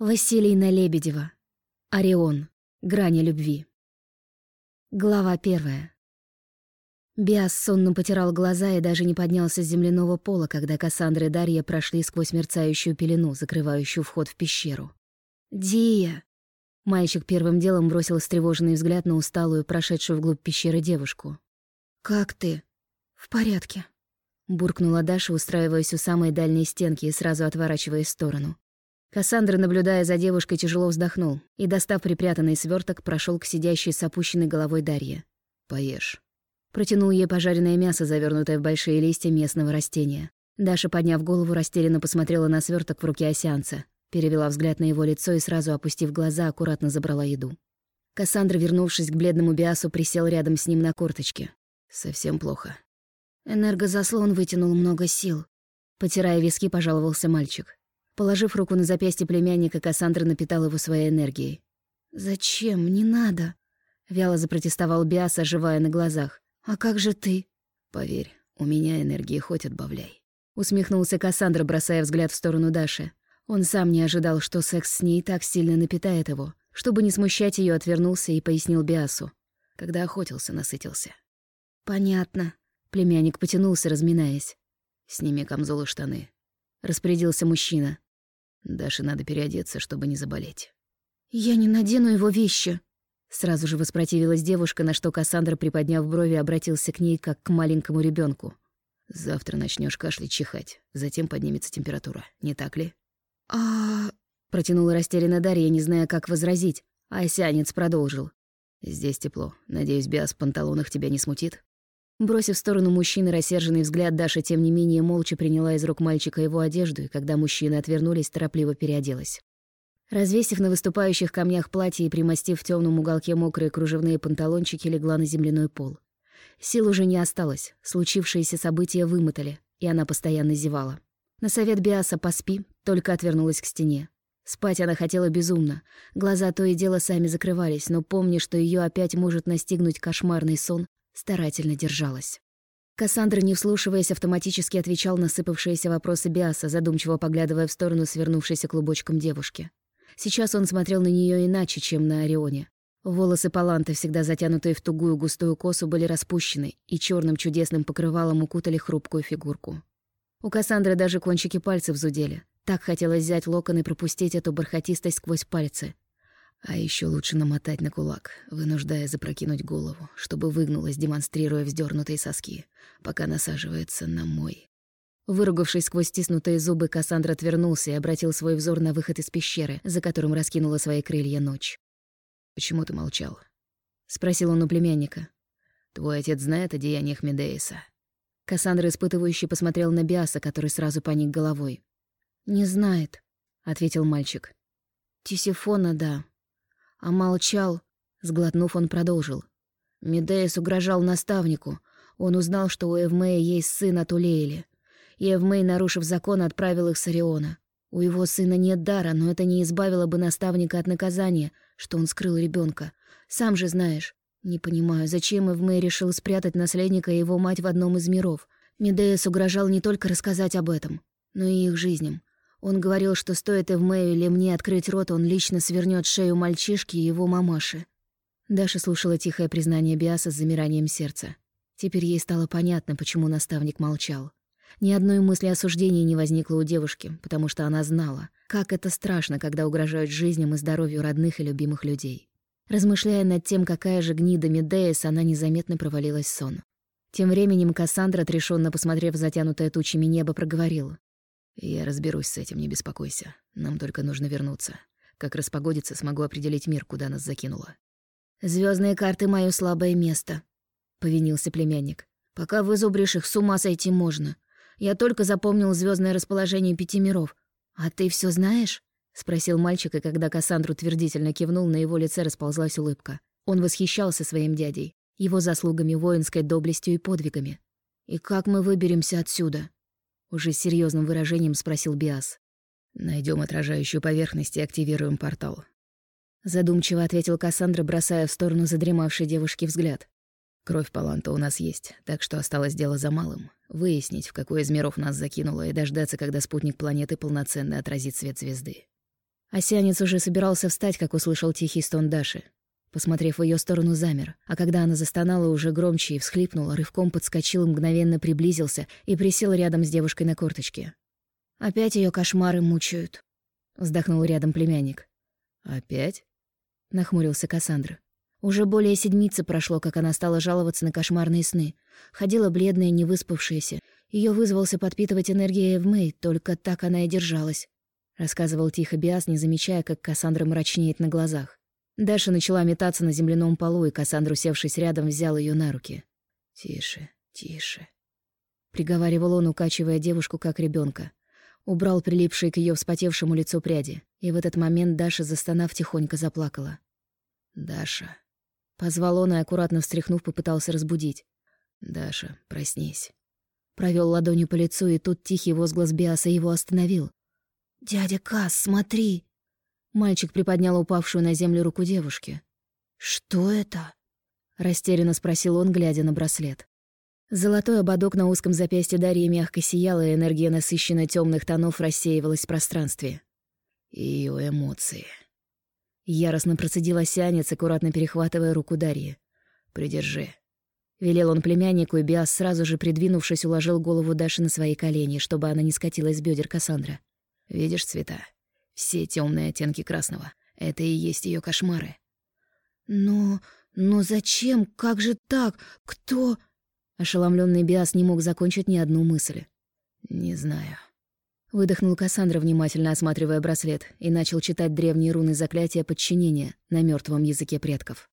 Василина Лебедева. Орион. Грани любви. Глава первая. Биас сонно потирал глаза и даже не поднялся с земляного пола, когда Кассандра и Дарья прошли сквозь мерцающую пелену, закрывающую вход в пещеру. «Дия!» Мальчик первым делом бросил встревоженный взгляд на усталую, прошедшую вглубь пещеры девушку. «Как ты?» «В порядке», — буркнула Даша, устраиваясь у самой дальней стенки и сразу отворачиваясь в сторону. Кассандра, наблюдая за девушкой, тяжело вздохнул и, достав припрятанный сверток, прошел к сидящей с опущенной головой Дарье. «Поешь». Протянул ей пожаренное мясо, завернутое в большие листья местного растения. Даша, подняв голову, растерянно посмотрела на сверток в руке осянца, перевела взгляд на его лицо и сразу, опустив глаза, аккуратно забрала еду. Кассандра, вернувшись к бледному Биасу, присел рядом с ним на корточке. «Совсем плохо». Энергозаслон вытянул много сил. Потирая виски, пожаловался мальчик. Положив руку на запястье племянника, Кассандра напитала его своей энергией. «Зачем? Не надо!» Вяло запротестовал Биас, оживая на глазах. «А как же ты?» «Поверь, у меня энергии хоть отбавляй». Усмехнулся Кассандра, бросая взгляд в сторону Даши. Он сам не ожидал, что секс с ней так сильно напитает его. Чтобы не смущать ее, отвернулся и пояснил Биасу. Когда охотился, насытился. «Понятно». Племянник потянулся, разминаясь. «Сними камзол штаны», — распорядился мужчина. Даше надо переодеться, чтобы не заболеть. «Я не надену его вещи», Сразу же воспротивилась девушка, на что Кассандра, приподняв брови, обратился к ней, как к маленькому ребенку. «Завтра начнешь кашлять, чихать, затем поднимется температура, не так ли?» «А...» — протянула растерянно Дарья, не зная, как возразить, а осянец продолжил. «Здесь тепло. Надеюсь, биас в панталонах тебя не смутит?» Бросив в сторону мужчины рассерженный взгляд, Даша, тем не менее, молча приняла из рук мальчика его одежду, и когда мужчины отвернулись, торопливо переоделась. Развесив на выступающих камнях платье и примостив в темном уголке мокрые кружевные панталончики, легла на земляной пол. Сил уже не осталось, случившиеся события вымотали, и она постоянно зевала. На совет Биаса «поспи» только отвернулась к стене. Спать она хотела безумно. Глаза то и дело сами закрывались, но помня, что ее опять может настигнуть кошмарный сон, старательно держалась. Кассандра, не вслушиваясь, автоматически отвечал на сыпавшиеся вопросы Биаса, задумчиво поглядывая в сторону свернувшейся клубочком девушки. Сейчас он смотрел на нее иначе, чем на Орионе. Волосы Паланты, всегда затянутые в тугую густую косу, были распущены и черным чудесным покрывалом укутали хрупкую фигурку. У Кассандры даже кончики пальцев зудели. Так хотелось взять локон и пропустить эту бархатистость сквозь пальцы. А еще лучше намотать на кулак, вынуждая запрокинуть голову, чтобы выгнулась, демонстрируя вздернутые соски, пока насаживается на мой. Выругавшись сквозь стиснутые зубы, Кассандра отвернулся и обратил свой взор на выход из пещеры, за которым раскинула свои крылья ночь. «Почему ты молчал?» — спросил он у племянника. «Твой отец знает о деяниях Медеиса?» Кассандра испытывающе посмотрел на Биаса, который сразу поник головой. «Не знает», — ответил мальчик. «Тисифона, да. А молчал», — сглотнув, он продолжил. «Медеис угрожал наставнику. Он узнал, что у Эвмея есть сын от Улеили. Евмей, нарушив закон, отправил их с Ориона. У его сына нет дара, но это не избавило бы наставника от наказания, что он скрыл ребенка. Сам же знаешь. Не понимаю, зачем Эвмей решил спрятать наследника и его мать в одном из миров. Медеяс угрожал не только рассказать об этом, но и их жизням. Он говорил, что стоит Эвмею или мне открыть рот, он лично свернет шею мальчишки и его мамаши. Даша слушала тихое признание Биаса с замиранием сердца. Теперь ей стало понятно, почему наставник молчал. Ни одной мысли осуждения не возникло у девушки, потому что она знала, как это страшно, когда угрожают жизням и здоровью родных и любимых людей. Размышляя над тем, какая же гнида Медеис, она незаметно провалилась в сон. Тем временем Кассандра, отрешенно посмотрев затянутое тучами небо, проговорила. «Я разберусь с этим, не беспокойся. Нам только нужно вернуться. Как распогодится, смогу определить мир, куда нас закинуло». Звездные карты — мое слабое место», — повинился племянник. «Пока вызубришь их, с ума сойти можно. Я только запомнил звездное расположение пяти миров. А ты все знаешь?» — спросил мальчик, и когда Кассандру утвердительно кивнул, на его лице расползлась улыбка. Он восхищался своим дядей, его заслугами, воинской доблестью и подвигами. «И как мы выберемся отсюда?» Уже с серьезным выражением спросил Биас. Найдем отражающую поверхность и активируем портал. Задумчиво ответил Кассандра, бросая в сторону задремавшей девушки взгляд. Кровь Паланта у нас есть, так что осталось дело за малым — выяснить, в какой из миров нас закинуло, и дождаться, когда спутник планеты полноценно отразит свет звезды. Осянец уже собирался встать, как услышал тихий стон Даши. Посмотрев в ее сторону, замер, а когда она застонала уже громче и всхлипнула, рывком подскочил, мгновенно приблизился и присел рядом с девушкой на корточке. «Опять ее кошмары мучают», — вздохнул рядом племянник. «Опять?» — нахмурился Кассандра. Уже более седмицы прошло, как она стала жаловаться на кошмарные сны. Ходила бледная, невыспавшаяся. Ее вызвался подпитывать энергией в Мэй, только так она и держалась. — рассказывал тихо Биас, не замечая, как Кассандра мрачнеет на глазах. Даша начала метаться на земляном полу, и Кассандра, усевшись рядом, взял ее на руки. «Тише, тише», — приговаривал он, укачивая девушку как ребенка. Убрал прилипшие к ее вспотевшему лицу пряди, и в этот момент Даша, застонав, тихонько заплакала. «Даша», — позвал он и, аккуратно встряхнув, попытался разбудить. «Даша, проснись». Провел ладонью по лицу, и тут тихий возглас Биаса его остановил. «Дядя Кас, смотри!» Мальчик приподнял упавшую на землю руку девушки. «Что это?» — растерянно спросил он, глядя на браслет. Золотой ободок на узком запястье Дарьи мягко сиял, и энергия насыщенная темных тонов рассеивалась в пространстве. Ее эмоции. Яростно процедил осянец, аккуратно перехватывая руку Дарьи. «Придержи». Велел он племяннику, и Биас, сразу же придвинувшись, уложил голову Даши на свои колени, чтобы она не скатилась с бедер Кассандра. Видишь цвета? Все темные оттенки красного. Это и есть ее кошмары. Но... но зачем? Как же так? Кто... Ошеломленный Биас не мог закончить ни одну мысль. «Не знаю». Выдохнул Кассандра, внимательно осматривая браслет, и начал читать древние руны заклятия подчинения на мертвом языке предков.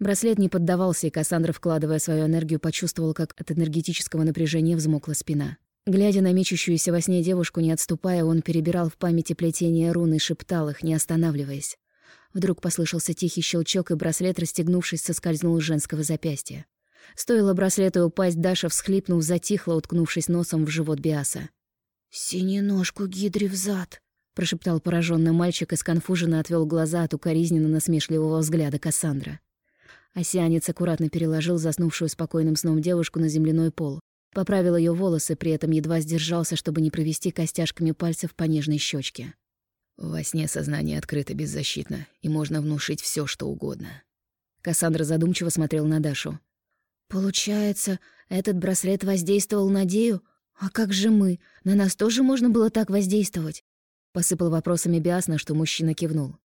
Браслет не поддавался, и Кассандра, вкладывая свою энергию, почувствовал, как от энергетического напряжения взмокла спина. Глядя на мечущуюся во сне девушку, не отступая, он перебирал в памяти плетение рун и шептал их, не останавливаясь. Вдруг послышался тихий щелчок, и браслет, расстегнувшись, соскользнул с женского запястья. Стоило браслету упасть, Даша, всхлипнув, затихла, уткнувшись носом в живот Биаса. «Синеножку гидри в зад», — прошептал пораженный мальчик и сконфуженно отвел глаза от укоризненно-насмешливого взгляда Кассандра. Осянец аккуратно переложил заснувшую спокойным сном девушку на земляной пол. Поправил ее волосы, при этом едва сдержался, чтобы не провести костяшками пальцев по нежной щечке. Во сне сознание открыто беззащитно, и можно внушить все, что угодно. Кассандра задумчиво смотрел на Дашу. «Получается, этот браслет воздействовал на Дею? А как же мы? На нас тоже можно было так воздействовать?» Посыпал вопросами Биас, на что мужчина кивнул.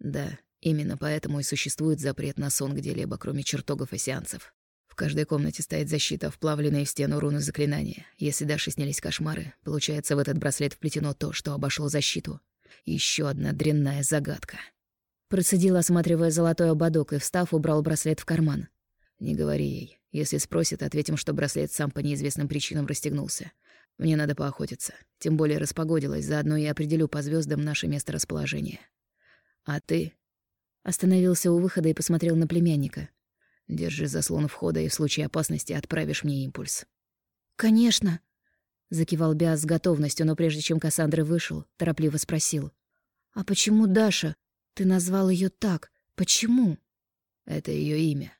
«Да, именно поэтому и существует запрет на сон где-либо, кроме чертогов и сеансов каждой комнате стоит защита, вплавленная в стену руны заклинания. Если Даше снялись кошмары, получается, в этот браслет вплетено то, что обошло защиту. Еще одна дрянная загадка. Процедил, осматривая золотой ободок, и, встав, убрал браслет в карман. «Не говори ей. Если спросит, ответим, что браслет сам по неизвестным причинам расстегнулся. Мне надо поохотиться. Тем более распогодилось, заодно я определю по звездам наше место расположения. А ты...» Остановился у выхода и посмотрел на племянника. Держи заслон входа, и в случае опасности отправишь мне импульс». «Конечно», — закивал Биас с готовностью, но прежде чем Кассандра вышел, торопливо спросил. «А почему Даша? Ты назвал ее так. Почему?» «Это ее имя».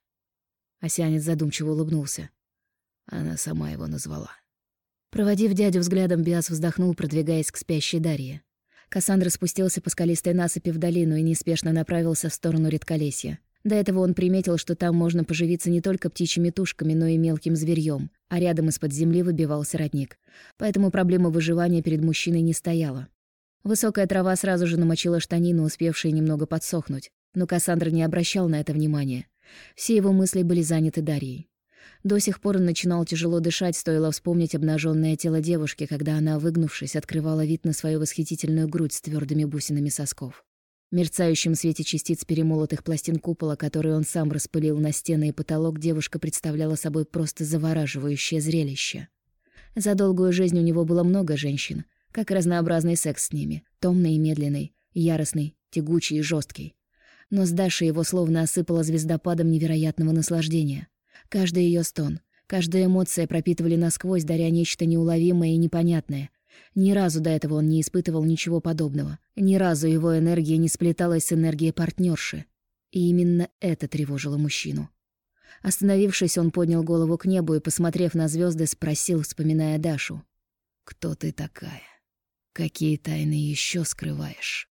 Осянец задумчиво улыбнулся. Она сама его назвала. Проводив дядю взглядом, Биас вздохнул, продвигаясь к спящей Дарье. Кассандра спустился по скалистой насыпи в долину и неспешно направился в сторону редколесья. До этого он приметил, что там можно поживиться не только птичьими тушками, но и мелким зверьем, а рядом из-под земли выбивался родник. Поэтому проблема выживания перед мужчиной не стояла. Высокая трава сразу же намочила штанину, успевшие немного подсохнуть. Но Кассандра не обращал на это внимания. Все его мысли были заняты Дарьей. До сих пор он начинал тяжело дышать, стоило вспомнить обнаженное тело девушки, когда она, выгнувшись, открывала вид на свою восхитительную грудь с твердыми бусинами сосков мерцающем свете частиц перемолотых пластин купола, которые он сам распылил на стены и потолок, девушка представляла собой просто завораживающее зрелище. За долгую жизнь у него было много женщин, как разнообразный секс с ними, томный и медленный, яростный, тягучий и жесткий. Но с Дашей его словно осыпало звездопадом невероятного наслаждения. Каждый ее стон, каждая эмоция пропитывали насквозь, даря нечто неуловимое и непонятное, ни разу до этого он не испытывал ничего подобного. Ни разу его энергия не сплеталась с энергией партнерши. И именно это тревожило мужчину. Остановившись, он поднял голову к небу и, посмотрев на звезды, спросил, вспоминая Дашу. «Кто ты такая? Какие тайны еще скрываешь?»